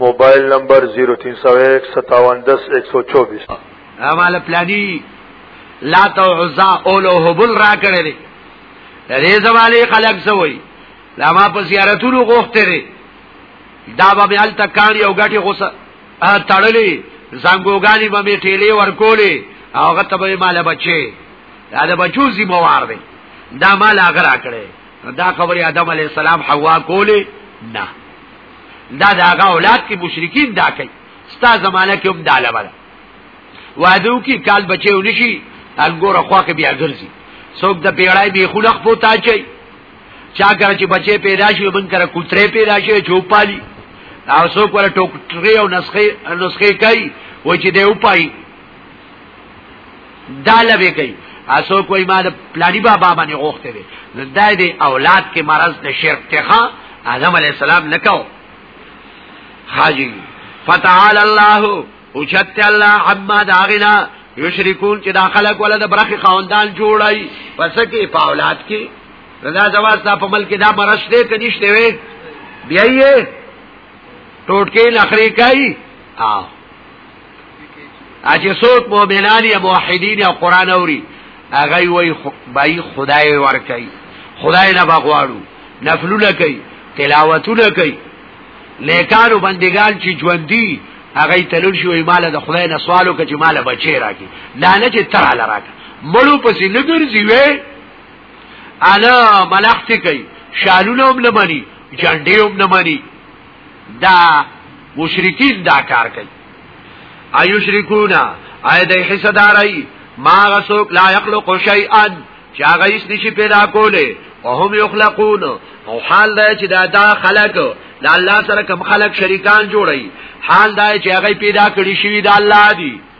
موبایل نمبر 03015710124 اوال پلانی لا تو عزا اولو حبل را کړی دی دې زمالي خلق سوی لا ما په زیارتونو غوښته دی دا به حال تکان یو غټي غوسه تړلې زنګوګانی به می ټیلې ورکولې هغه ته به مال بچي دا د بچو ذمہ وار دی دا مال هغه را کړی دا خبره آدم علی السلام حوا کولې نه دا دا هغه اولاد کې مشرکین دا کوي ستا زمانہ کې هم دا لبره وادو کې کال بچي ونشي انګور خوا کې بیا ګرځي څوک د پیړای به خلق پوتا چي چا کر چې بچي پیدا شي بن کر کوتره پیدا شي چوپالي او څوک ور ټوکټري او نسخه نسخه کوي و چې دی وپای دا لوي کوي اسو کوئی ما د پلانی بابا باندې غوښته وي نو دا دې اولاد کې مرز د شرک تخا آدم علی السلام نکاو حاجی فتعال الله او چت الله عما داغنا یشرکون چې دا خلق ولا د برخي خواندان جوړای پس کې په اولاد کې رضا جواز دا په ملک دا مرز دې کنيشته وي بیا یې ټوټ کې لخرې کوي آه اچې څوک مؤمنان یا موحدین یا قران اوري هغه وی بای خدای ور کوي خدای نه بغواړو نفلونه کوي تلاوتونه کوي نیکانو بندگان چې ژوندۍ هغه تلل شو مال د خدای نه سوالو کې چې مال بچی راکې دا نه چې تر علا راکې مړو پسې نه ګرځي وې انا ملخت کوي شالونه هم لمني جنډې هم لمني دا مشرکین دا کار کوي ایو شرکونا آیا د حصدارای ما غسوک لا یخلق شیئا چا غیس نشي پیدا کوله او هم یخلقون او حال دا چې دا دا خلق دا الله سره کم خلق شریکان جوړي حال دا چې هغه پیدا کړی شوی دا الله دی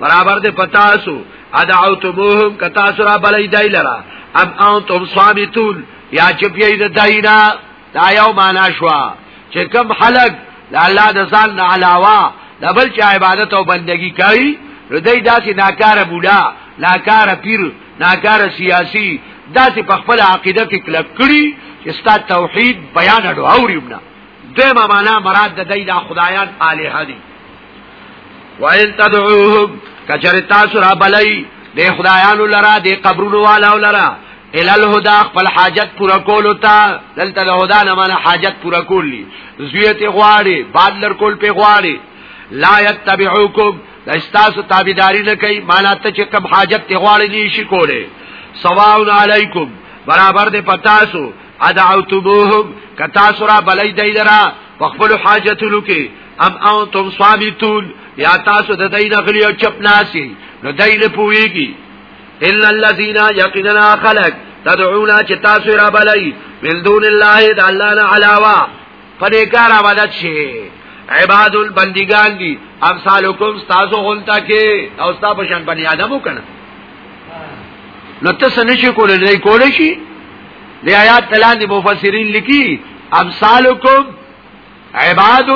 برابر دې پتا سو ادعوتموهم کتا سرا بلای دای لرا ام انتم صامتون یا چپی د داینا دا یو معنا شوا چې کم خلق د الله د ځان نه علاوه د بل چا عبادت او بندگی کوي نو دای داسې ناکاره بوډا ناکاره پیر ناکاره سیاسی داسې په خپل عقیده کې کلک کړي چې ستا توحید بیان اډو اوریم نه دمه معنا مراد د دای د خدایان الہ دي وَإِن تَدْعُوهُمْ کچر تاسو را بلئی د خدایانو لرا د قبرونو والو لرا ال الهدى خپل حاجت پورا کول تا دلته د هدا نه معنی حاجت پورا کولی زویت غواړي بعد لر کول په غواړي لا يتبعوكم استاسو تابعداري نه کوي معنی ته چې کوم حاجت ته غواړي دي شي کوله سواون علیکم برابر دې پتاسو ادعوتبوهم کتا سرا بلای دی لرا په خپل حاجتونو کې ام انتم صابتون یا تاسو د دین غلی او چپ ناسی نو دین پویږي الا الذين يقيننا خلق تدعونا چې تاسو را بلای من دون الله د الله نه علاوه فنکار عبادت شي عباد البندگان دي امثالکم تاسو غونتا کې او تاسو په شان بنی آدم وکنه نو تاسو نشي کولای نه کولای شي د آیات تلاندې مفسرین لیکي امثالکم عباد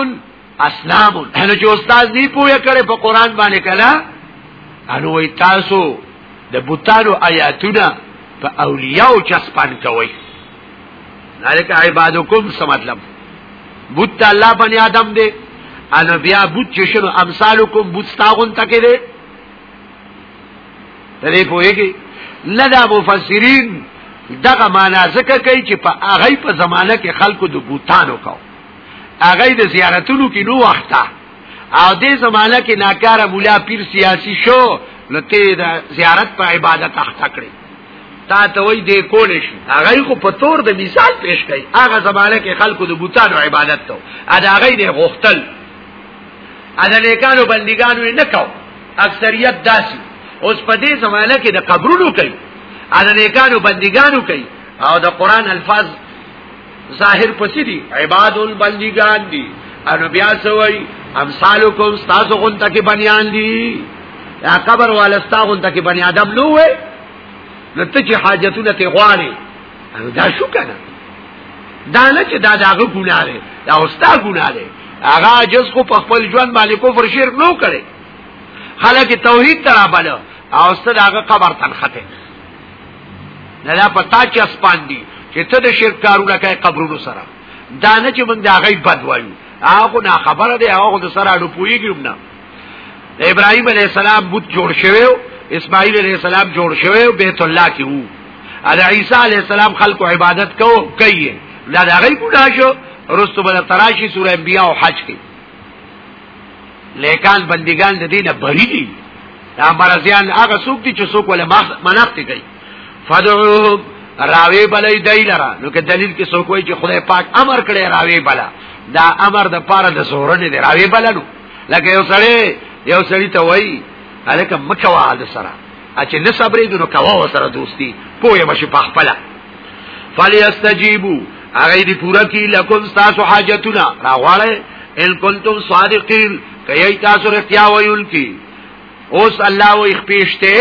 اسلام نو چې استاد دی پوهه کړي په قران باندې کلا انو وی تاسو د بوتانو آیاتونه په اولیاء چسپان کوي ذالک عبادکم څه مطلب بوت الله بنی آدم دی انو بیا بوت چې شنو امثالکم بوت تاغون تکې دی ترې پوهیږي لدا مفسرین دغه معنا ځکه کوي چې په هغه په زمانہ کې خلکو د بوتانو کو هغه د زیارتونو کې نو وخته او دې زمانہ کې ناکاره مولا پیر سیاسی شو نو ته د زیارت په عبادت اخته کړی تا ته وای دې کول شي هغه خو په تور د مثال پیش کړي هغه زمانه کې خلکو د بوتانو عبادت ته ادا هغه دې غختل ادا نیکانو بندګانو نه کو اکثریت داسي اوس په دې زمانه کې د قبرونو کوي ادا نیکانو بندګانو کوي او د قران الفاظ ظاهر پسې دي عباد البندگان دي انو بیا سوي امثالکم تاسو غون تکي بنيان دي یا قبر والستا غون تکي بني ادم نو وي نو ته چې حاجتونه ته غواړي دا شو کنه دا نه چې دا داغه ګناه ده دا اوستا ګناه ده هغه جز خو په خپل ژوند باندې کفر شرک نو کړي خلک توحید ترا بل او ست داغه قبر تنخته نه دا پتا چې اسپان دي چې ته د شرک کارونه کوي قبرونو سره دا نه چې موږ دا غي بد وایو هغه نه خبره ده هغه د سره اډو پويږي نه د ابراهيم عليه السلام بوت جوړ شوی اسماعیل عليه السلام جوړ شوی بیت الله کې وو ال عیسی عليه السلام خلکو عبادت کو کوي دا د هغه ګډا شو رستو بل تراشی سورہ انبیاء او حج کې لیکان بندگان د دینه بری دي دا مرزیان هغه څوک دي چې څوک ولا منافق کوي فدعوهم راوی بلای دای لرا نو که دلیل کې څوک وایي چې خدای پاک امر کړی راوی بلا دا امر د پاره د زورنې دی راوی بلنو لکه یو سړی یو سړی ته وای الکه مکوا د سره اچ نه صبرې دنو کوا و سره دوستی پوهه مشه په خپل فلیستجیبو هغه دې پورا کی لکم تاسو حاجتونه راغواړی ان کنتم صادقین کای تاسو رتیا ویل کی اوس الله و اخپیشته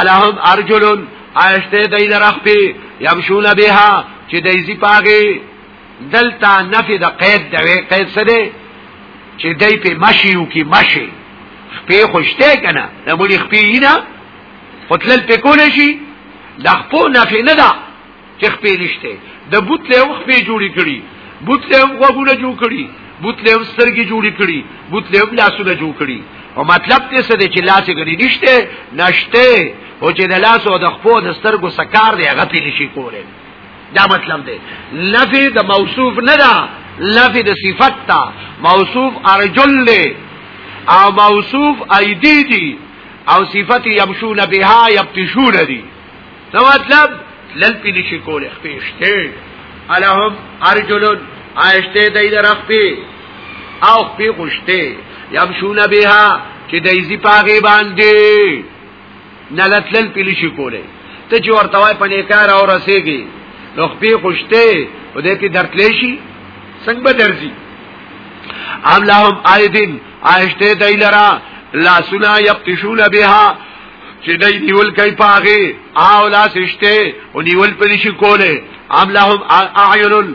الہم ارجلن آشته دای لرخ پی یمشون بها چې دایزی پاګه دلته نفي د قید د وی قید سره چې دای په مشي او کې مشي خپې خوشته کنه د مولي خپې نه خپل په کول شي د خپو نفي نه ده چې خپې نشته د بوت له خپې جوړی کړي بوت له غوونه جوړ کړي بوت له سترګې جوړی کړي بوت له لاسونه جوړ کړي او مطلب دې څه دی چې لاسې غني نشته نشته او چې د لاس او د خپو د سترګو سکار دی هغه پې نشي کوله دا مطلب دی نفی د موصوف نه دا نفی د صفت تا موصوف ارجل له او موصوف ایدی دی او صفت یمشون بها یبتشون دی نو مطلب لل پی نشی کول خپشته الہم ارجل آیشته دای در خپی او خپی خوشته یمشون بها چې دایزی پاغي باندې نه لتل پیلی شي کوله ته چې ورته وای په نیکار او رسېږي نو خپې خوشته او دې په درتلې شي څنګه به درځي ام لهم ایدین آشته دای لرا لا سنا یبتشون بها چې دای نیول کوي پاغه او لا سشته او نیول پلی شي کوله ام لهم اعین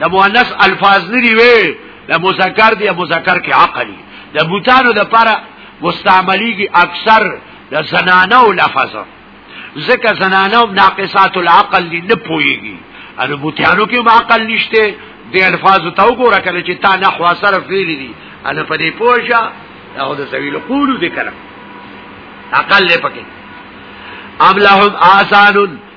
د مؤنث الفاظ لري وي د مذکر دی مذکر کې عقلی د بوتانو د پر مستعمليږي اکثر د زنانو لفظ ځکه زنانو ناقصات العقل دي نه پويږي ان بوتانو کې عقل نشته د الفاظ ته وګوره کله چې تا نحو سره فعل دي ان په دې پوجا او د سویل قول ذکر عقل پکې ام لهم آسانون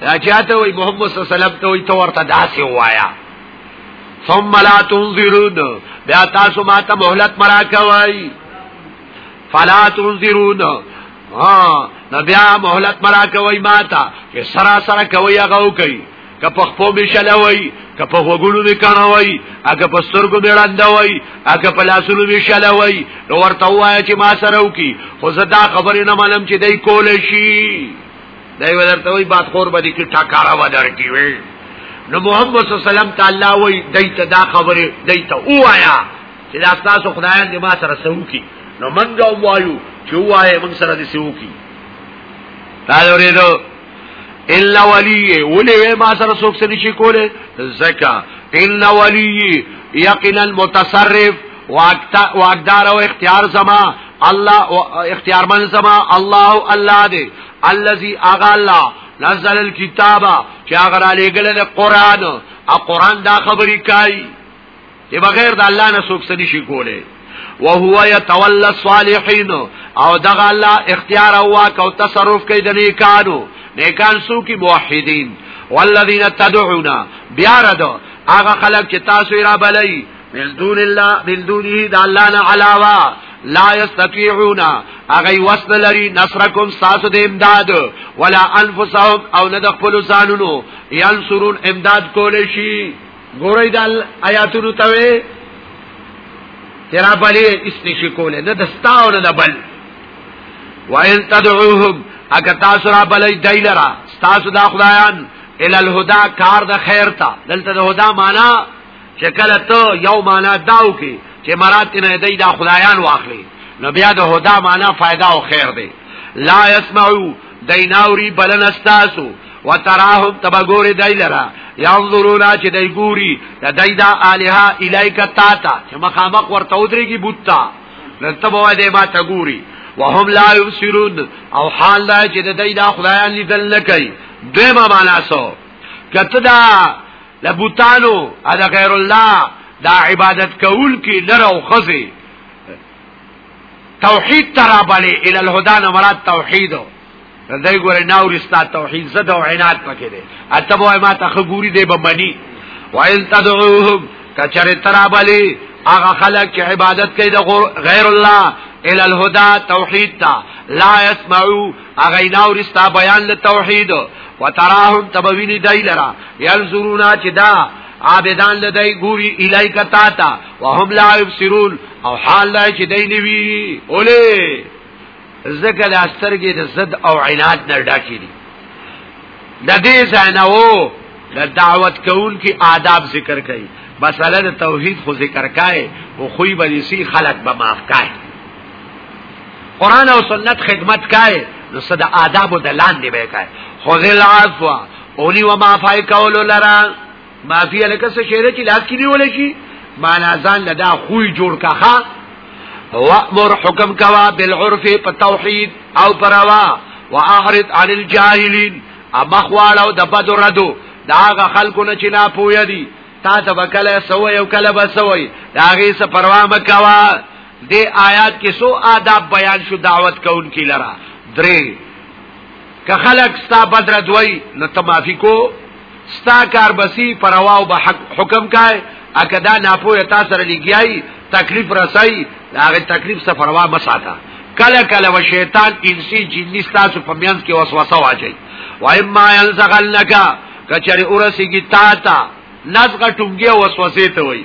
دا چاته وي محمد صلی الله علیه وسلم ته وي تو ورته داسې وایا ثم لا تنذرون بیا تاسو ما ته مهلت مرا کوي فلا تنذرون ها نو بیا مهلت مرا کوي ما ته چې سرا سرا کوي هغه کوي که په خپو می شلوي که په وګړو می کانوي هغه په سترګو می لاندوي هغه په لاسونو می شلوي نو ورته وایي چې ما سره وکي خو زه دا خبرې نه منم چې دای کول شي دای ولرته وی باد خور باندې کې ټاکارا و درکی وی نو محمد صلی الله علیه وسلم تعالی وی دایته دا خبره دایته اوایا چې دا تاسو خدایان دې ما سره سوو کی نو منګه وایو چې وایې موږ سره دې سوو کی دا ورېدو الا ولی ولی ما سره څوک سره شي کوله زکا الا ولی یقینا المتصرف واقدار او اختیار زما الله اختیار من سما الله الله دې الذي اغا الله نزل الكتاب چې هغه را لېګل د قران او قران دا خبرې کوي چې بغیر د الله نه څوک سړي شي کوله وهو يتولى الصالحين او دغه الله اختیار او واک او تصرف کوي د نیکانو نیکان سو کی موحدین والذین تدعون بیا رد هغه خلق چې تاسو را بلای من دون الله من دونه د الله نه علاوه لا یستطيعون اغه وسن لري نصرکم ساسو د امداد ولا انفسهم او نه د خپل ځانونو ينصرون امداد کول شي ګورې د آیاتونو ته وي تیرا بلی استشی کوله نه دستاو نه بل وَإِن تَدْعُوهُمْ اگر تاسو را بلای دای لرا تاسو دا خدایان ال الهدى کار د خیر تا دلته د هدا معنا چې کله ته یو معنا داو کې چې مراد نه دی دا خدایان واخلي نو بیا د هدا معنا فائدہ او خیر دی لا يسمعو دیناوری بلن استاسو وتراهم تبغور دایلرا ينظرون چې دای ګوري د دای دا الها الایک تا تا چې مخامخ ورته ودرېږي بوتا نته بوا دې ما ته ګوري وهم لا يبصرون او حال دا چې د دای دا خدایان لیدل نه کوي دوی ما معنا سو کته دا لبوتانو ادا غیر الله دا عبادت کول کی نر او خزی توحید ترا بلی ال الهدان مراد توحید دای ګور ناور استا توحید زده او عنایت پکې دي اته وای ما ته خګوري دی بمنی وایل تدعوهم کچره ترا بلی هغه خلک چې عبادت کوي د غیر الله ال الهدى توحید تا لا يسمعو هغه ناورستا بیان له توحید وتراهم تبوینی دای لرا یلزرونا چې دا عابدان لدای ګوري الای کتا تا وهم لا یبصرون او حال لای چې دای نیوی اوله زکه د استرګې د زد او عناد نه ډاکې دي د دې ځای نه وو د دعوت کول کې آداب ذکر کړي مسله د توحید خو ذکر کای او خوې بلیسی خلق به معاف کای قران او سنت خدمت کای نو صد آداب د لاندې به کای خذل عفو اولی و ما فای کولو لرا ما فی لکه څه شعر چې لاس کې نیول شي معنا ځان لدا خوې جوړ کاخه وامر حکم کوا بالعرف په توحید او پروا واعرض عن الجاهلین امخوال او د بدر ردو داغه خلکو نه چې لا پوی دي تا ته وکله سوې او کله بسوي داغه څه پروا مکوا د آیات کې سو آداب بیان شو دعوت کون کی لرا درې که خلق ستا بدر دوی نو تمافی کو ستا کار بسی پرواو به حکم کای اکه دا ناپوه تا سره لګیای تکلیف رسای هغه تکلیف سره پروا مساته کله کله و شیطان انسی جنی ستاسو په میانس کې وسوسه واچي و اما ينزغلنک کچری اورسیږي تا تا نزغه ټونګي وسوسه ته وای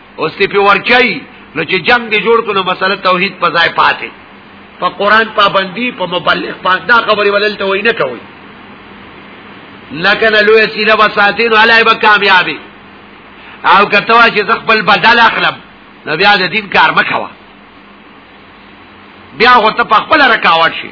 اوس ته په ورچای نو چې جنگ دی جوړ کړو مسله توحید په ځای پاتې په قران پابندي په مبلغ پاتې دا خبرې ولل ته وای نه کوي لکه نه لوی سیله وساتین علی به کامیابی او کته وا چې خپل بدل اخلم نو بیا د دین کار مکوا بیا هو ته په خپل رکاوټ شي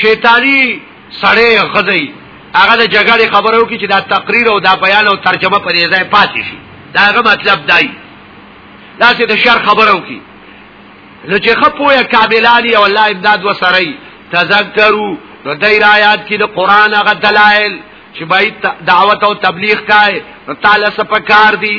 شیطانی سړی غزي هغه د جګړې خبرو کې چې دا تقریر او دا بیان او ترجمه په دې ځای پاتې شي دا هغه مطلب دی دا چې د شر خبرو کې نو چې خپویا کابلانی او الله امداد وسري تذکرو نو دای آیات کې د قران هغه دلایل چې باید دعوت او تبلیغ کای نو تعالی سپکار دی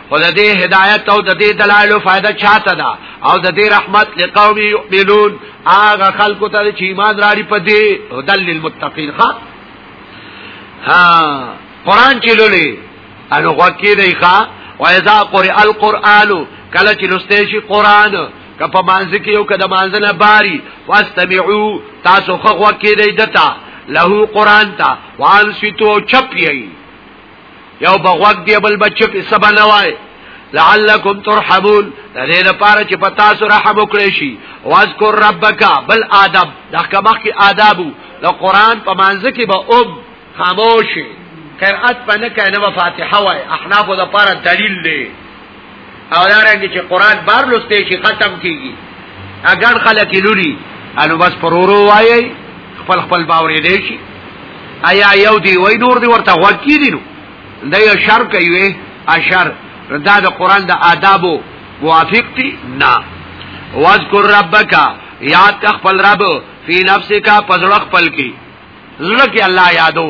او د دې هدایت او د دې دلایل فائدہ چاته ده او د دې رحمت لقوم یؤمنون هغه خلکو ته چې ایمان لري په دې هدل للمتقین ها ها قران چې لولې ان غوکی دی ښا و اذا قرئ القرآن کله چې لسته شي قران کپه مانځ کې یو کده مانځ نه باري واستمعو تاسو خو غوکی دی دتا له قران ته وان سیتو چپ یی یو بغوګ دی بل بچ په سبا نه وای لعلکم ترحمون د دې لپاره چې په تاسو رحم وکړي شي واذکر ربک بل ادب د کمخ کې آدابو د قران په مانځ کې به ام خاموشي قرأت پنه کنه فاتحه وای احناف د لپاره دلیل دی او دارنګه چې قران بار لسته شي ختم کیږي اگر خلک لوري انو بس پرورو وایي خپل خپل باورې دی شي ایا یو دی وای نور دی ورته وکی دی نو دا یو شر کوي اشر دا د قران د آدابو موافق دي نه واذکر ربک یاد خپل رب فی نفسک پزړه خپل کی زړه کې الله یادو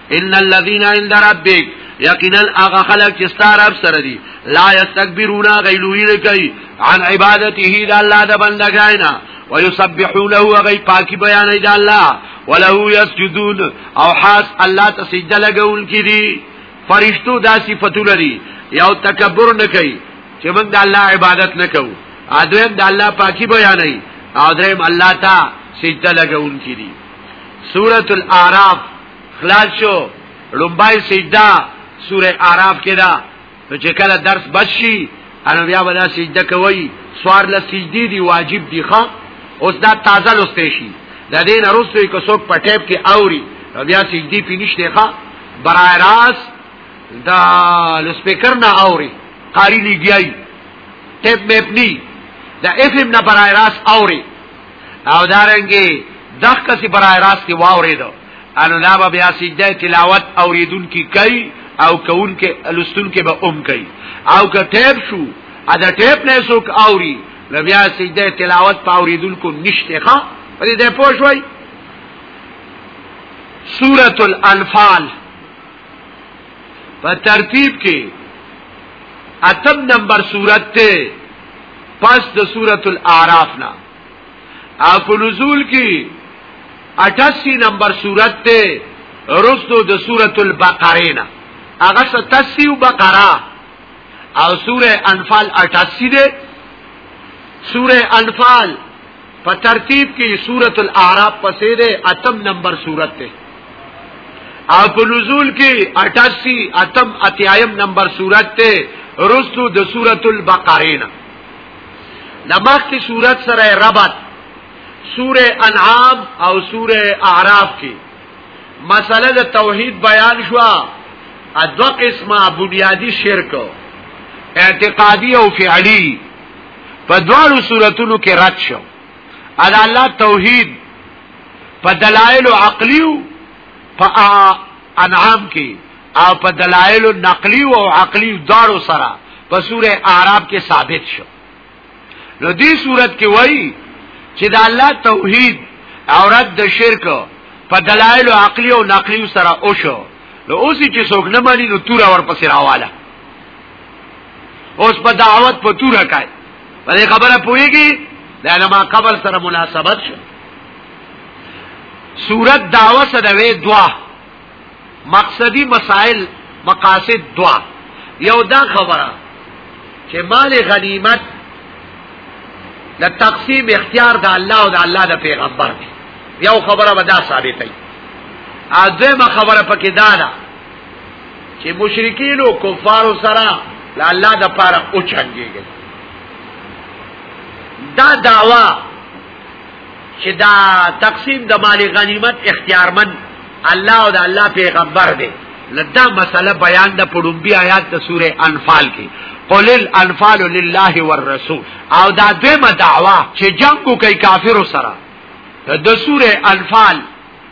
ان الذين عند ربك یقینا هغه خلک چې ستار رب سره دي لا یستكبرون غیلوی نه کوي عن عبادته د الله د بندګاینا ويسبحونه وغي پاکي بیان د الله وله يسجدون او حاس الله ته سجده لګول کړي فرشتو دا صفاتو لري یو تکبر نه کوي چې موږ د الله عبادت نه کوو اذن د الله پاکي بیان نه او دریم الله ته سجده لګول کړي سورۃ الاعراف خلاص شو لومبای سجده سوره اعراف کې دا نو چې کله درس بشي انو بیا ولا سجده کوي سوار له سجدي دی واجب دی ښا اوس دا تازه لسته شي د دې نه رسوي کو څوک په ټیپ کې اوري بیا سجدي پینشته ښا برای راس دا لسپیکر نه اوري قاری لګیای ټیپ مې پني دا اف ام نه برای راس اوري او دارنګي دغه کسي برای راس کې واورېدو انو دا به بیا سجده تلاوت اوریدون کی کوي او کون کې لستون کې به اوم کوي او که ټیپ شو ا د ټیپ نه څوک اوري نو بیا سجده تلاوت په اوریدون کو نشته ښا په دې پوه شوي سورۃ الانفال په ترتیب کې اتم نمبر صورت ته پس د سورۃ الاعراف نه او په نزول کې 88 نمبر صورت ته رسو د سورۃ البقره نه هغه 87 او بقره او سوره انفال 88 ده سوره انفال په ترتیب کې سورۃ الاعراف پسې ده اتم نمبر سورۃ ده او په نزول کې 88 اتم اتیایم نمبر سورۃ ده رسو د سورۃ البقره نه لمختی سورۃ سره ربط سوره انعام او سوره اعراف کې مسله د توحید بیان شو ادو قسمه بنیادی شرک اعتقادی او فعلی په دواړو صورتونو کې رد شو ال الله توحید په دلایل عقلیو په انعام کې او په دلایل نقلی او عقلی دواړو سره په سوره اعراف کې ثابت شو نو دې صورت کې وایي چې د الله توحید او رد د شرک په دلایل عقلی او نقلی سره او شو نو اوسې چې څوک نه مانی نو تور اور پسې راواله اوس په دعوت په تور کای په دې خبره پويږي دا نه ما قبل سره مناسبت شو صورت دعوه سره وې دعا مقصدی مسائل مقاصد دعا یو دا خبره چې مال غنیمت د تقسیم اختیار د الله او د الله د پیغمبر دی یو خبره به دا ثابتای اځمه خبره پکې دا ده چې مشرکین او کفار سره لا الله د پاره او چنګيږي دا داوا چې دا تقسیم د مال غنیمت اختیارمن الله او د الله پیغمبر دی لدا مسله بیان د پړومبي آیات د سوره انفال کې قل الانفال لله والرسول او دا دویمه دعوا چې جنگ کوي کافر سره د سوره انفال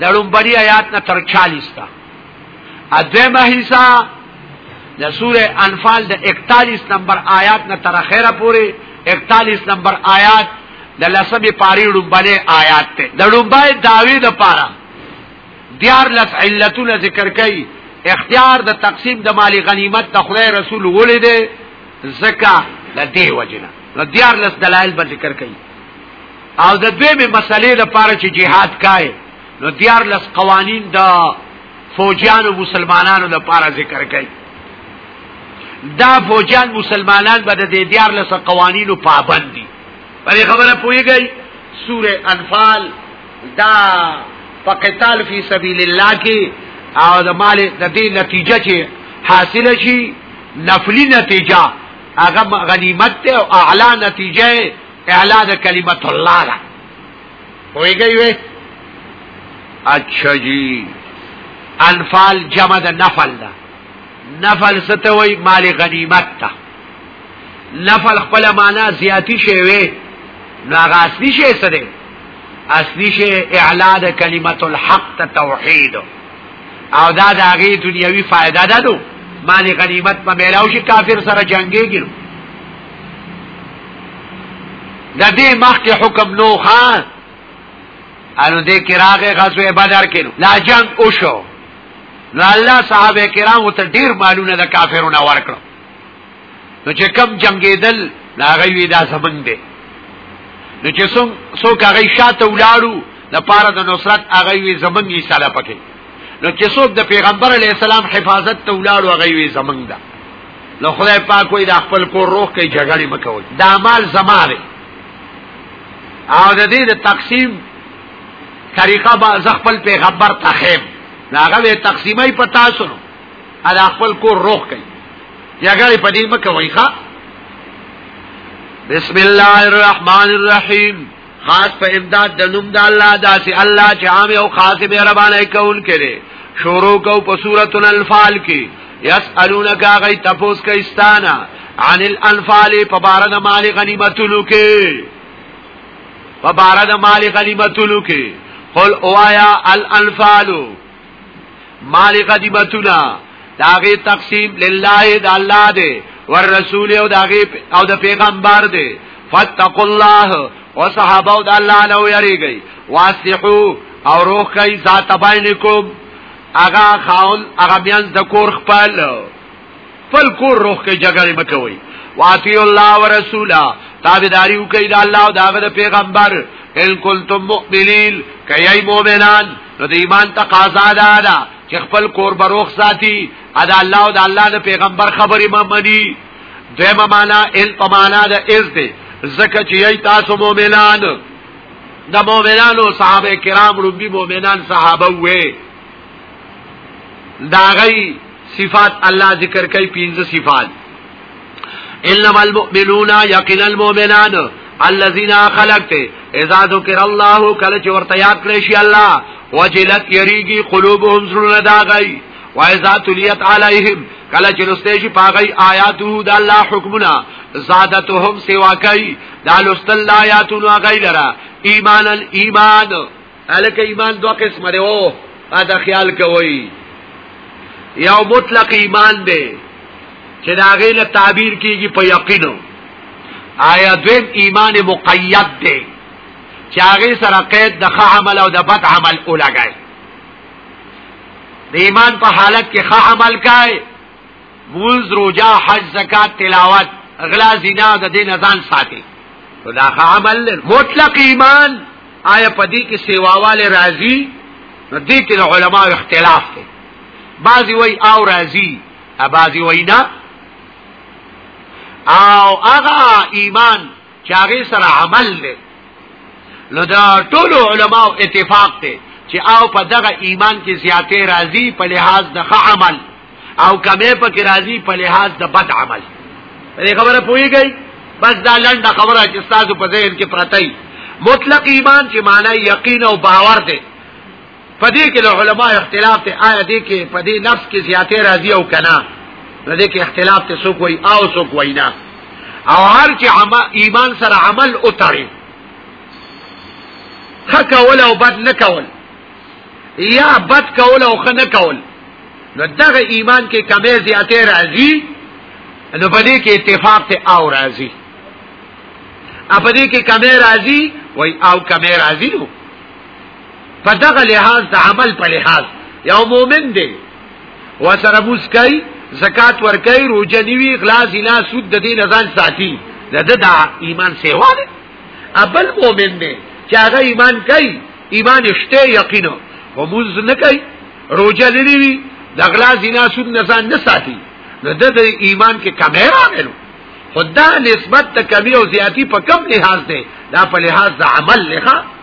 د لومبړي آیات نه تر 40 تا اځمه حصہ د سوره انفال د 41 نمبر آیات نه تر اخره پورې 41 نمبر آیات د لسمې پاری لومبړي آیات ته د لومبای داوی د پاره دیار لس علتونه ذکر کړي اختیار د تقسیم د مال غنیمت د خدای رسول ولې ده زکه د دې وجنه د دیار لس دلایل به ذکر کړي او د دویمه مسلې لپاره چې جهاد کای نو دیار لس قوانین د فوجیانو مسلمانانو لپاره ذکر کړي دا فوجیان مسلمانان به د دیار لس قوانینو پابند دي په خبره پويږي سوره انفال دا په قتال فی سبیل الله کې او د مال د دې نتیجه چې حاصل شي نفلی نتیجه هغه غنیمت ته او اعلی نتیجه اعلا د کلمت الله دا وی گئی وی اچھا جی انفال جمع د نفل دا نفل ستوي مال غنیمت تا نفل خپل معنا زیاتی شوی نو هغه اصلي شی سره اصلي شی اعلا د کلمت الحق ته توحید او دا د هغه دنیوي فائدہ ده نو مال غنیمت په میلاو شي کافر سره جنگي ګرو د دې مخکې حکم نو خان انو دې کې راغې غزوه بدر کې لا جنگ وشو نو الله صحابه کرامو ته ډیر مالونه د کافرونو ورکړو نو چې کم جنگیدل لاغوی وی دا سمنګ دی نو چې څو څو کاغی شاته ولاړو د پاره د نصرت هغه وی زمنګ یې سالا پکې نو چې څوک د پیغمبر علی السلام حفاظت ته ولاړو هغه وی زمنګ ده نو خدای پاک وي دا خپل کور روح کوي جګړې مکوي دا مال زماره او د دې د تقسیم طریقه با ز خپل پیغمبر ته خیم هغه به تقسیمای پتا سنو دا خپل کور روح کوي جګړې په دې مکوي ښا بسم الله الرحمن الرحیم خاص په امداد د نوم د الله داسې الله چې عام او خاص به ربانه کول کړي شروع کو په سورۃ الانفال کې یسالونک غی تپوس کیستانا عن الانفال په بار د مال غنیمتونو کې په بار د مال غنیمتونو کې قل اوایا الانفال مال غدیبتنا داغه تقسیم لله د الله دی ور رسول او داغه او د پیغمبر دی فتقوا الله وصحابه د الله نو یریږي واسحو او روح کوي ذات بینکم اغا خاون اغا بیان د کور خپل خپل کور روخ کې جګړه مکوي واتی الله ورسولا تابعداري وکي د الله او دغه پیغمبر ان کنتم مؤمنین کای مؤمنان نو د ایمان تقاضا ده دا چې خپل کور بروخ ساتي ادا الله او د الله د پیغمبر خبرې ممني دیمه معنا ال پمانا د از دې زکه چې تاسو مؤمنان د مؤمنانو صحابه کرام ربي مؤمنان صحابه وې دا غي صفات الله ذکر کوي پنځه صفات انما المؤمنون یقینا المؤمنان الذين خلقت اذا ذكر الله کله چې ورته یاد کړی شي الله وجلت یریږي قلوبهم زړه دا غي واذا تليت عليهم کله چې لسته شي پاغي آیاته د الله حکمنا زادتهم سوا کوي دا لستل آیاتونه غیره ایمان الایمان الکه ایمان دوه قسمه دی او دا خیال کوي یو مطلق ایمان دی چې دا غي له تعبیر کیږي په یقین آیا دویم ایمان مقید دی چې هغه سره قید د ښه عمل او د بد عمل ولګای د ایمان په حالت کې ښه عمل کای مونږ روزه حج زکات تلاوت غلا زنا د دین ازان ساتي خدا ښه عمل مطلق ایمان آیا په دې کې سیواواله راځي نو دې کې علماء اختلاف دي بعضی وای او راځي بعضی وای نه او هغه ایمان چې هغه سره عمل دی نو دا ټول علما اتفاق دي چې او په دغه ایمان کې زیاتې راځي په لحاظ د عمل او کمه پکې راځي په لحاظ د بد عمل دې خبره پويږي بس دا لنډه خبره چې تاسو په ذهن کې پراته ای مطلق ایمان چې معنی یقین او باور دی په دې کې له علما اختلاف ته آیا دې کې په دې نفس کې زیاتې راځي او کنا نو دې کې اختلاف ته څوک وای او څوک وای نه او هر چې ایمان سره عمل او تړي خکول او بد نکول یا بد کول او خنه کول نو دغه ایمان کې کمی زیاتې راځي نو په دې کې اتفاق ته او راځي په دې کې کمی راځي وای او کمی راځي نو په دغه لحاظ د عمل په لحاظ یو مؤمن دی وسره مسکای زکات ورکای روزه نیوی اخلاص اله سود د دین ځان ساتي د د ایمان سیوا دی ابل مؤمن دی چې هغه ایمان کوي ایمان شته یقینا خو موږ نه کوي روزه لري وي د غلا زنا سود نه ځان نه ساتي نو د ایمان کې کمی راغلو خدا نسبت ته کمی او زیاتی په کم لحاظ دی دا په لحاظ د عمل لخوا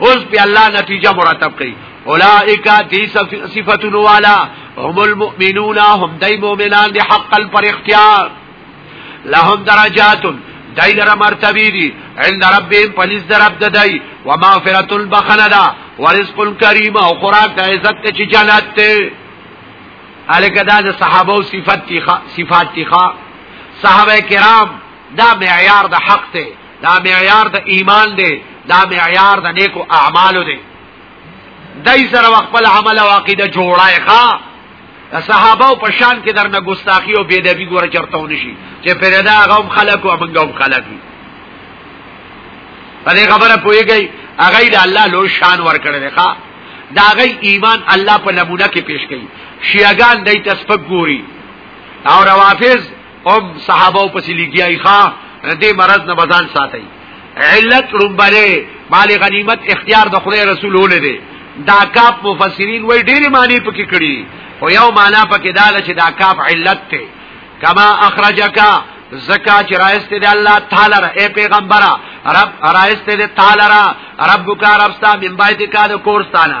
اوس په الله نتیجه مرتب کړي اولائک دی صفاتون والا هم المؤمنون هم دای مؤمنان دی حق پر اختیار لهم درجات دای لره مرتبه دي عند ربهم پلیس در رب دای و مغفرت البخندا ورزق کریم او خوراک د عزت ته چې جنت ته الکه دا د صحابه او صفات تیخا صفات تیخا صحابه کرام دا معیار د حق ته دا معیار د ایمان دی دا معیار د نیکو اعمالو دی دای سره خپل عمل او عقیده جوړای ښا صحابه او پشان کې درنه ګستاخی او بيدبي ګوره چرته ونشي چې پردا غوم خلق او منګوم خلق دي په دې خبره پويږي هغه د الله لو شان ور کړل ښا دا غي ایمان الله په نمونه کې پیش کړي شیعاګان دای تسبق ګوري او روافض او صحابه او پسې لګیای ښا دې مرض نه بزان ساتي علت رمبره مال غنیمت اختیار د خدای رسول ولې دی دا کاپ مفسرین وای ډېری معنی پکې کړی او یو معنا پکې دا چې دا کاپ علت ته کما اخرجک زکا چې راست دی الله تعالی را اے پیغمبره رب راست دی تعالی را ربک ربستا من بایت کا د کورستانه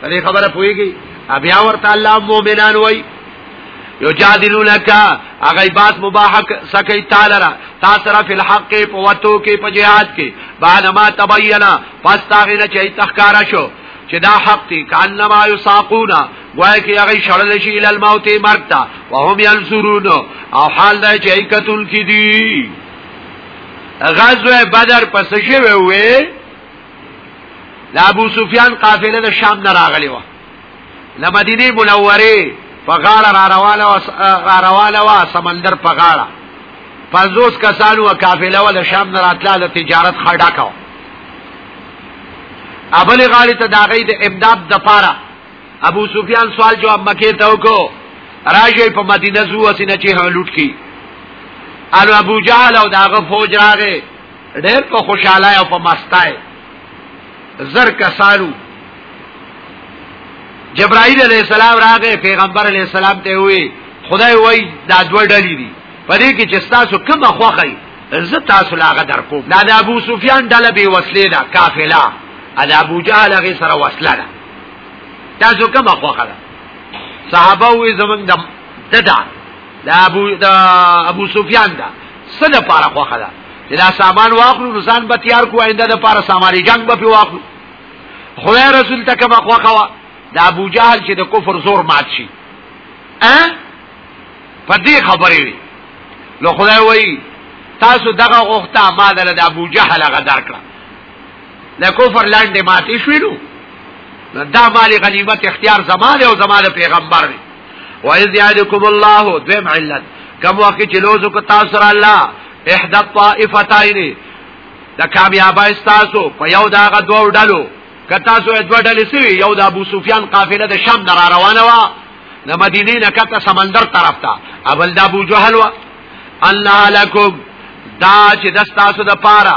په دې خبره پويږي بیا ورته الله مؤمنان وای یجادلونک اغه بات مباح سکی تعالی را تا سره فی الحق په وتو کې په جهاد کې بعد ما تبینا پس تاغه نه چي تخکارا شو چې دا حق دي کانما یساقونا وای کی هغه شړل شي ال الموت مرتا وهم ينصرون او حال دا چې ایکتل کی دي غزوه بدر پس شوه وې دا ابو سفیان قافله د شام نه راغلی و د مدینه منوره په غاړه را روانه و را روانه و سمندر په غاړه پنځوس کسانو او قافله ول شام نه راتله د تجارت خړډا کاو ابل غاړي ته داغې د امداد د پاره ابو سفیان سوال جواب مکه ته وکړو راځي په مدینه زو اسینه چې هلوټ کی انو ابو جهل او داغه فوج راغې ډېر په خوشاله او په مستای زر کسانو جبرائیل علیہ السلام راغې پیغمبر علیہ السلام ته وی خدای وای دا دوه ډلې دي پدې کې چې تاسو کوم خوخی زه تاسو لاغه در کوم دا د ابو سفیان ډله به وسلې ده قافله د ابو جهل هغه سره وسله ده تاسو کوم خوخه ده صحابه وې زمونږ د ددا دا ابو دا ابو سفیان دا څه د پاره خوخه ده چې دا سامان واخلو نو ځان به تیار کو آینده د پاره سامانی جنگ به واخلو خدای رسول ته کومه خوخه وا دا ابو جهل چې د کفر زور مات شي ا په دې خبرې وي نو خدای وایي تاسو دغه غوښته ما دل د ابو جهل غ درکړه د کفر لاندې ماتې شوې نو دا مال غنیمت اختیار زماده او زماده پیغمبر دی وَإِذْ يَعِدُكُمُ اللَّهُ دویم علت کم وقت چې لوزو کو تاسو را الله احدى الطائفتين د کامیابی تاسو په یو داغه دوه ډلو که تاسو دوه ډلې سوي یو د ابو سفیان قافله د شام نه را روانه و د مدینې نه کته سمندر طرف ته اول د ابو جهل و الله لکم دا چې د تاسو د پاره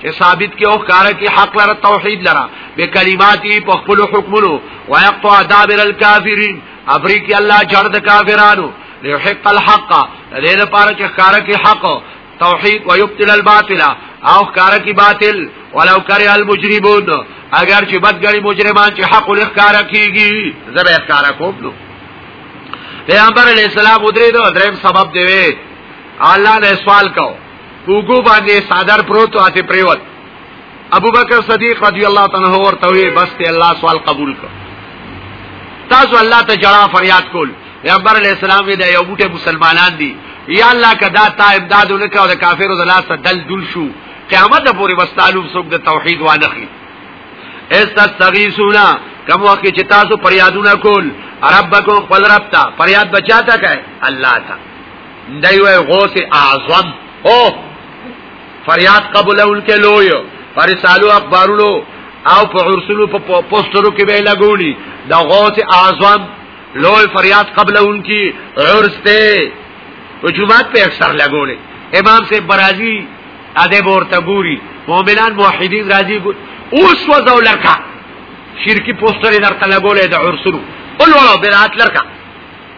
چې ثابت کې او ښکار کې حق لره توحید لره به کلماتي په خپل حکمونو ويقطع دابر الكافرين افریقی الله جړ د کافرانو ليحق الحق دې لپاره چې ښکار کې حق توحید ويبطل الباطل او ښکار کې باطل ولو کرے المجرمون اگر چې بدګړي مجرمان چې حق لخکار کیږي زبې ښکار کوم نو پیغمبر علیہ السلام ودری دو دریم سبب دی الله نے سوال کو وګو باندې صادر پروت او ته پریوت ابو بکر صدیق رضی الله تعالی عنہ ورته وی بس ته الله سوال قبول کړ تاسو الله ته جړا فریاد کول پیغمبر علی السلام دې یو بوټه مسلمانان دي یا الله کدا تا امداد ولکه او د کافرو د لاس دل دل شو قیامت پورې واستعلم سوق د توحید وانخي استغیثونا کوم وخت چې تاسو فریادونه کول ربکم خپل رب ته فریاد بچاته کوي الله ته دی وای غوث اعظم او فریاد قبول اول کې لوی فرسالو اخبارونو او په عرسلو په پوسټرو کې به لګولي د غوث اعظم لوی فریاد قبل اون کی عرس ته په جمعات په اکثر لګولې امام سے برازي ادب ورته ګوري مؤمنان موحدین راځي اوس وځو لکه شرکی پوسټر درته لګولې د عرسلو اول ولو برات لکه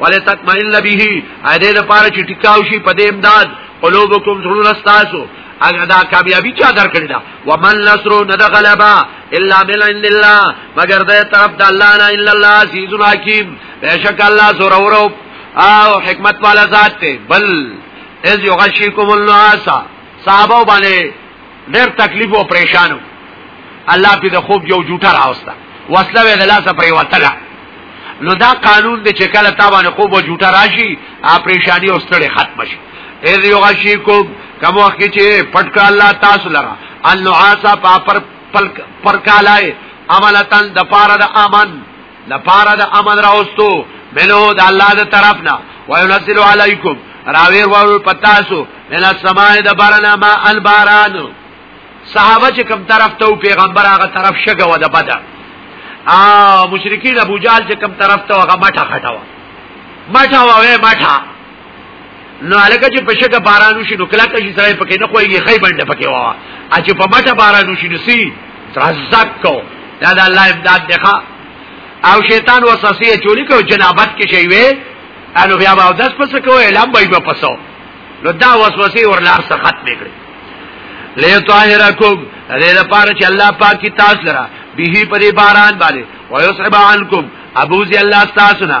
ولی تطمئن به ا دې لپاره چې ټیکاو شي په دې امداد قلوبکم زړه استاسو اګه دا کامیابی چا درکړی دا ومن نصر ند غلبا الا من عند الله مگر دې طرف د الله نه الا الله عزیز الحکیم بشک الله سور اورو او حکمت والا ذات ته بل از یغشیکم الناس صحابه باندې ډېر تکلیف او پریشانو الله په د خوب یو جوټه راوسته وسله وې د لاسه پرې وتله نو دا قانون دی چې کله تا باندې خوب او جوټه راشي ا پریشانی او ستړي ختم شي اذ یغشیکم کوم وخت چې پټک الله تاسو لرا النعاسا پر پر کالای عملتن د پاره د امن لپاره د امن راوستو منو د الله د طرف نه وينزل عليكم راوير ورو پتاسو من السماء د برنا ما الباران صحابه چې کوم طرف ته پیغمبر هغه طرف شګه و د بدر ا مشرکین ابو جال چې کوم طرف ته هغه مټه خټاوه مټه وې مټه نو الګه چې په شګه بارانو شي نو کله کله سره پکې نه خوېږي خې باندې پکې وا ا چې په مټه بارانو شي نو سي ترزق کو دا د الله امداد دیخه او شیطان وسوسه چولی کو جنابت کې شي وي انو بیا به داس پس کو اعلان به په پسو نو دا وسوسه ور لار سره ختم کړي لې طاهرکم دې لپاره چې الله پاک کی تاسو لرا به پرې باران باندې ويصحب عنکم ابو ذی الله تاسو نه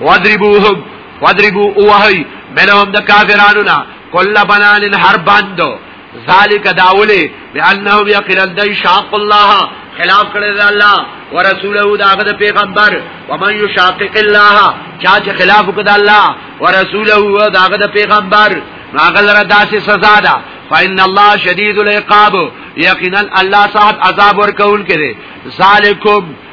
وادربوهم وادربو اوهی منهم د کافرانو نه کل بنان هر باندو ذالک داولی بانهم یقینا دی شاق الله خلاف کړی دی الله ورسوله دا غد پیغمبر ومن یشاقق الله چا چې خلاف کړی دی الله ورسوله دا غد پیغمبر ناغل را داسې سزا ده فإن الله شدید العقاب یقینا الله صاحب عذاب ورکون کړي ذالکم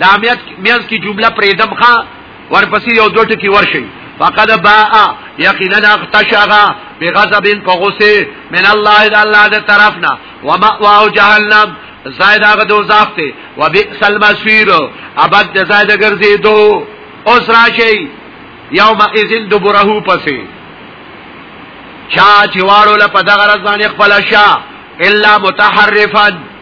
دا میت میز کی جمله پریدم ښا ورپسې یو دوه ټکی ورشي فقد باء یقینا اختشغا بغضب فغصه من الله الا الله ده طرفنا ومأواه جهنم زائد هغه دوزاف ته وبئس المصير ابد ده زائد ګرځیدو اوس راشي یوم اذن دبره پسې چا چې واړو له پدغه رضوان خپل شاه الا متحرفا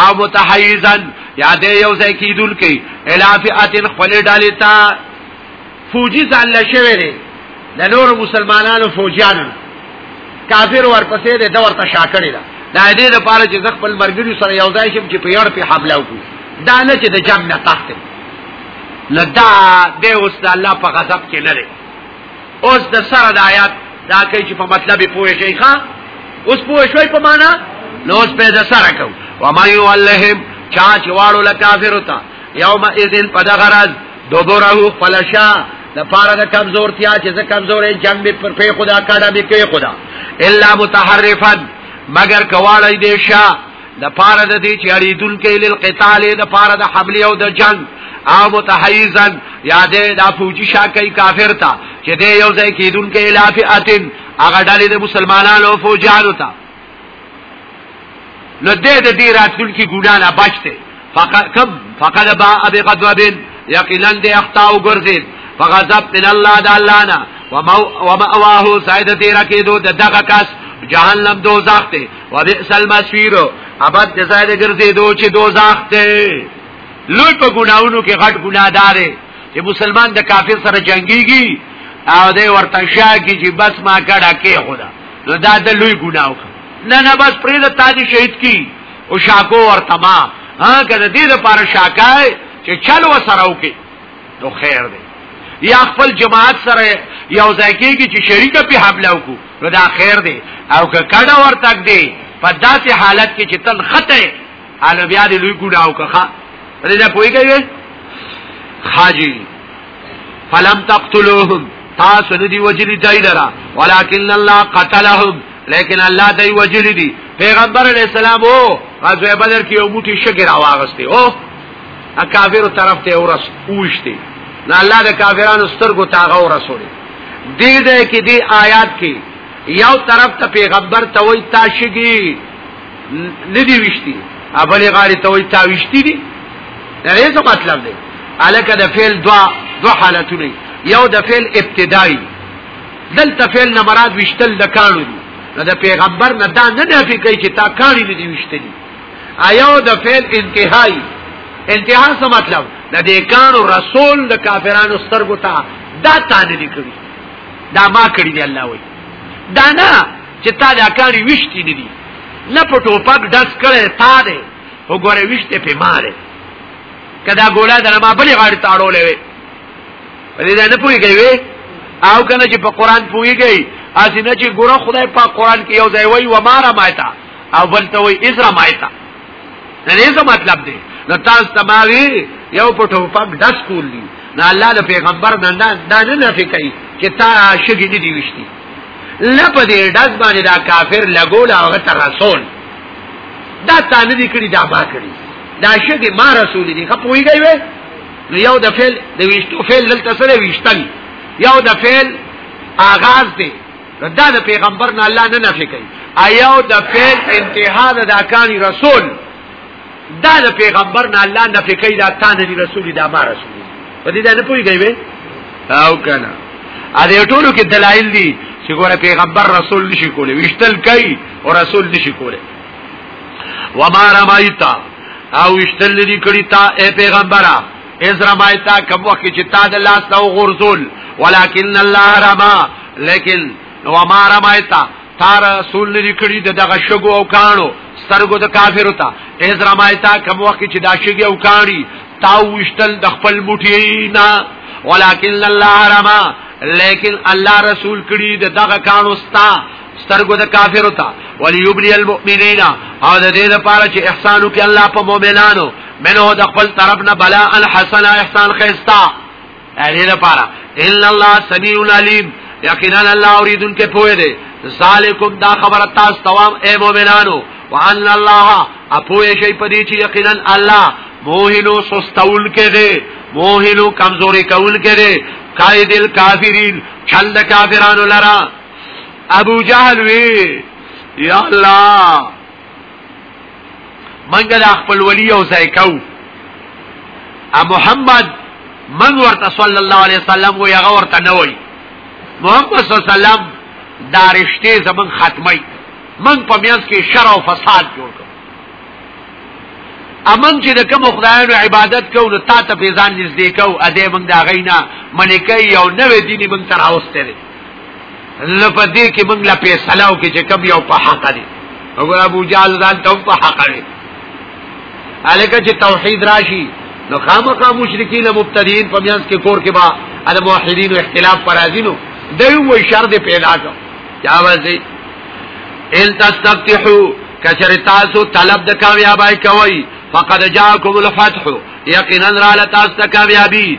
او متحیزا یا دې یو ځای کیدل کی الافئتن خپل ډالې تا فوجي ځان لشوي دي د نور مسلمانانو فوجیانو کافر ورپسې دې د ورته شاکړی دا د دې لپاره چې زه خپل مرګري سره یو ځای شم چې په یړ په حمله وکړو دا نه چې د جنگ نه تخته لدا دې اوس الله په غضب کې نه اوس د سره د آیات دا کوي چې په مطلب پوه شي ښا اوس پوه شوي په معنا نو اوس په د سره کو و ما یو اللهم چا چې واړو لکافر وتا یوم اذن په دغه راز دوبره فلشا د پاره د کمزورتیا چې زه کمزورې جنگ به پر په خدا کاډه به کوي خدا الا متحرفا مگر کواړی دی شا د پاره د دې چې اړیدون کې لیل قتال د پاره د حمله او د جنگ او متحیزا یادې د فوجي شاکې کافر ته چې دې یو ځای کېدون کې الافی اتن هغه ډلې د مسلمانانو فوجانو ته نو دې د دې راتلون کې ګنا نه بچته فقط کب فقط با ابي غضب یقینا دې اخطا او ګرځید فغضب من الله د الله نه ومأواه سید دې راکېدو د دغه کس جهنم دوزخ ته وبئس المسویر ابد د ځای د ګرځېدو چې دوزخ دی لوی په ګناونو کې غټ ګنادار دی چې مسلمان د کافر سره جنگيږي او دی ورته شاګي چې بس ما کړه کې خدا نو دا د لوی ګناو نه نه بس پرې د تاج شهید کی او شاکو ورته ما ها کله دې لپاره شاکای چې چلو سره وکي نو خیر دی یا خپل جماعت سره یو ځای کېږي چې شریکه په حمله وکړو نو دا خیر دی او که کډه ورتګ دی په داسې حالت کې چې تل خطه اله بیا دې لوی ګډه او کخه دې نه پويږي حاجی فلم تقتلوهم تاسو نه دی وجلی دای لرا ولکن الله قتلهم لیکن الله دای وجلی دی پیغمبر علیہ السلام او غزوه بدر کې یو موټی شګر واغسته او اکافر طرف ته ورس اوشته نه الله د کافرانو سترګو تاغه ورسول دې دې کې دې آیات کې یو طرف ته پیغمبر ته وای تاشګي ندی وشتي ابل غاړي ته وای تا وشتي دي دا یې څه مطلب دی الکه د فعل دوا دو حالتونه یو د فعل ابتدایي دلته فعل نه مراد وشتل د کانو دي نو د پیغمبر نه دا نه نفي کوي چې تا کاری دي وشتلی ایو د فعل انتهایی انتها څه مطلب د دې کانو رسول د کافرانو سترګو ته دا تان دي کړی دا ما کړی دی الله وای دا نه چې تا دا کاری وشتي نه دي نه په ټوپک داس کړي تا دې وګوره وشته په ماره کدا ګولا د ما بلې غاړي تاړولې وي په دې نه پوهیږي او کنه چې په قران پوهیږي اسی نه چې ګوره خدای په قران کې یو ځای وای و مارا مایتا او بل ته وای ازرا مایتا نه څه مطلب دی نو تاسو تماوی یو په ټوپک داس کول دي نه الله د پیغمبر نه دا نه نفي کوي چې تا شګې نه دی وشتي لپه دې داس باندې دا کافر لګول او غته رسول دا تا نه دی کړی دا ما کړی دا شګې ما رسول دي خپويږي وي نو یو د فعل د وشتو فعل دلته سره وشتل یو د فعل آغاز دی دا د پیغمبر نه الله نه نفي کوي ایو د فعل انتها د اکان رسول دا د پیغمبر نه الله نفي کوي دا تان دي رسول دا ما رسول په دې دا نه پوي کوي او کنه ا دې ټولو کې دلایل دي چې ګوره پیغمبر رسول نشي کولی وشتل کوي او رسول نشي کولی وما رمایتا او وشتل دي کړی تا اے پیغمبره از رمایتا کم وقت چې تا د لاس نه غرزول ولکن الله رما لیکن نو ما رمایتا تا رسول لري کړی د دغه شګو او کانو سترګو د کافرو ته از رمایتا کم وخت چې دا شګي او کانی تا وشتل د خپل موټی نه ولکن الله رما لیکن الله رسول کړي د دغه کانو ستا سترګو د کافرو ته وليبلي المؤمنين او د دې لپاره چې احسان وکړي الله په مؤمنانو منه د خپل طرف نه بلا الحسن احسان خيستا دې لپاره ان الله سميع عليم یقینا الله اوریدون کې پوهه دې ذالکم دا خبره تاسو توام اے مؤمنانو وان الله اپوه شي پدې چې یقینا الله موهلو سستول کې دې موهلو کمزوري کول کې دې قائد الکافرین چل کافرانو لرا ابو جهل وی یا الله منګه د خپل ولی او ځای کو ا محمد من ورته صلی الله علیه وسلم و یغه ورته نه وای محمد صلی الله علیه وسلم دا رشته زمون ختمي من په میاس کې شر او فساد جوړ کړ امن چې د کوم خدایانو عبادت کو نو تا ته په ځان نږدې کو ا دې موږ دا غینا منکې یو نوې دیني موږ تر اوسته نو په دې کې موږ لا فیصله وکړي چې کوم یو په حق دی وګور ابو جهل ځان ته په حق دی الکه چې توحید راشي نو خامخا مشرکین مبتدیین په میانس کې کور کې با ان موحدین اختلاف پر ازینو دوی و شر دې پیدا کړ یا وځي ان تستفتحو کچر تاسو طلب د کامیابی کوي فقد جاءکم الفتح یقینا را لتاست کامیابی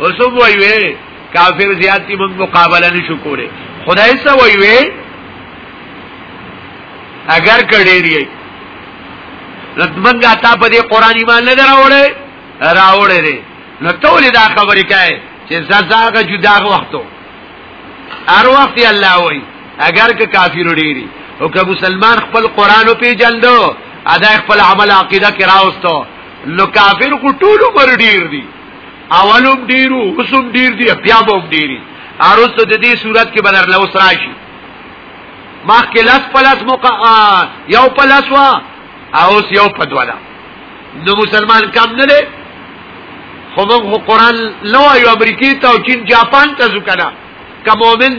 اوس وای وی کافر زیاتی موږ مقابله نشو کوله خدای سره وای وی اگر کړي ری لږمنګه تا په دې قران ایمان نه راوړې راوړې ری نو ټول دا خبرې کوي چې ززاغه جدا وختو هر وخت الله وای اگر که کافر ډیری او که مسلمان خپل قران په جندو ادا خپل عمل عقیده کې راوستو نو کافر کو ټول پر ډیر دي اولم ډیرو وسم ډیر دی بیا به ډیری ارسته د دې صورت کې بدر له وسرا شي مخ کې لاس پلاس موقع یو پلاس وا او یو پدوالا نو مسلمان کم نه دی خو موږ قرآن لو یو امریکای ته او چین جاپان ته ځو کنه کوم مومن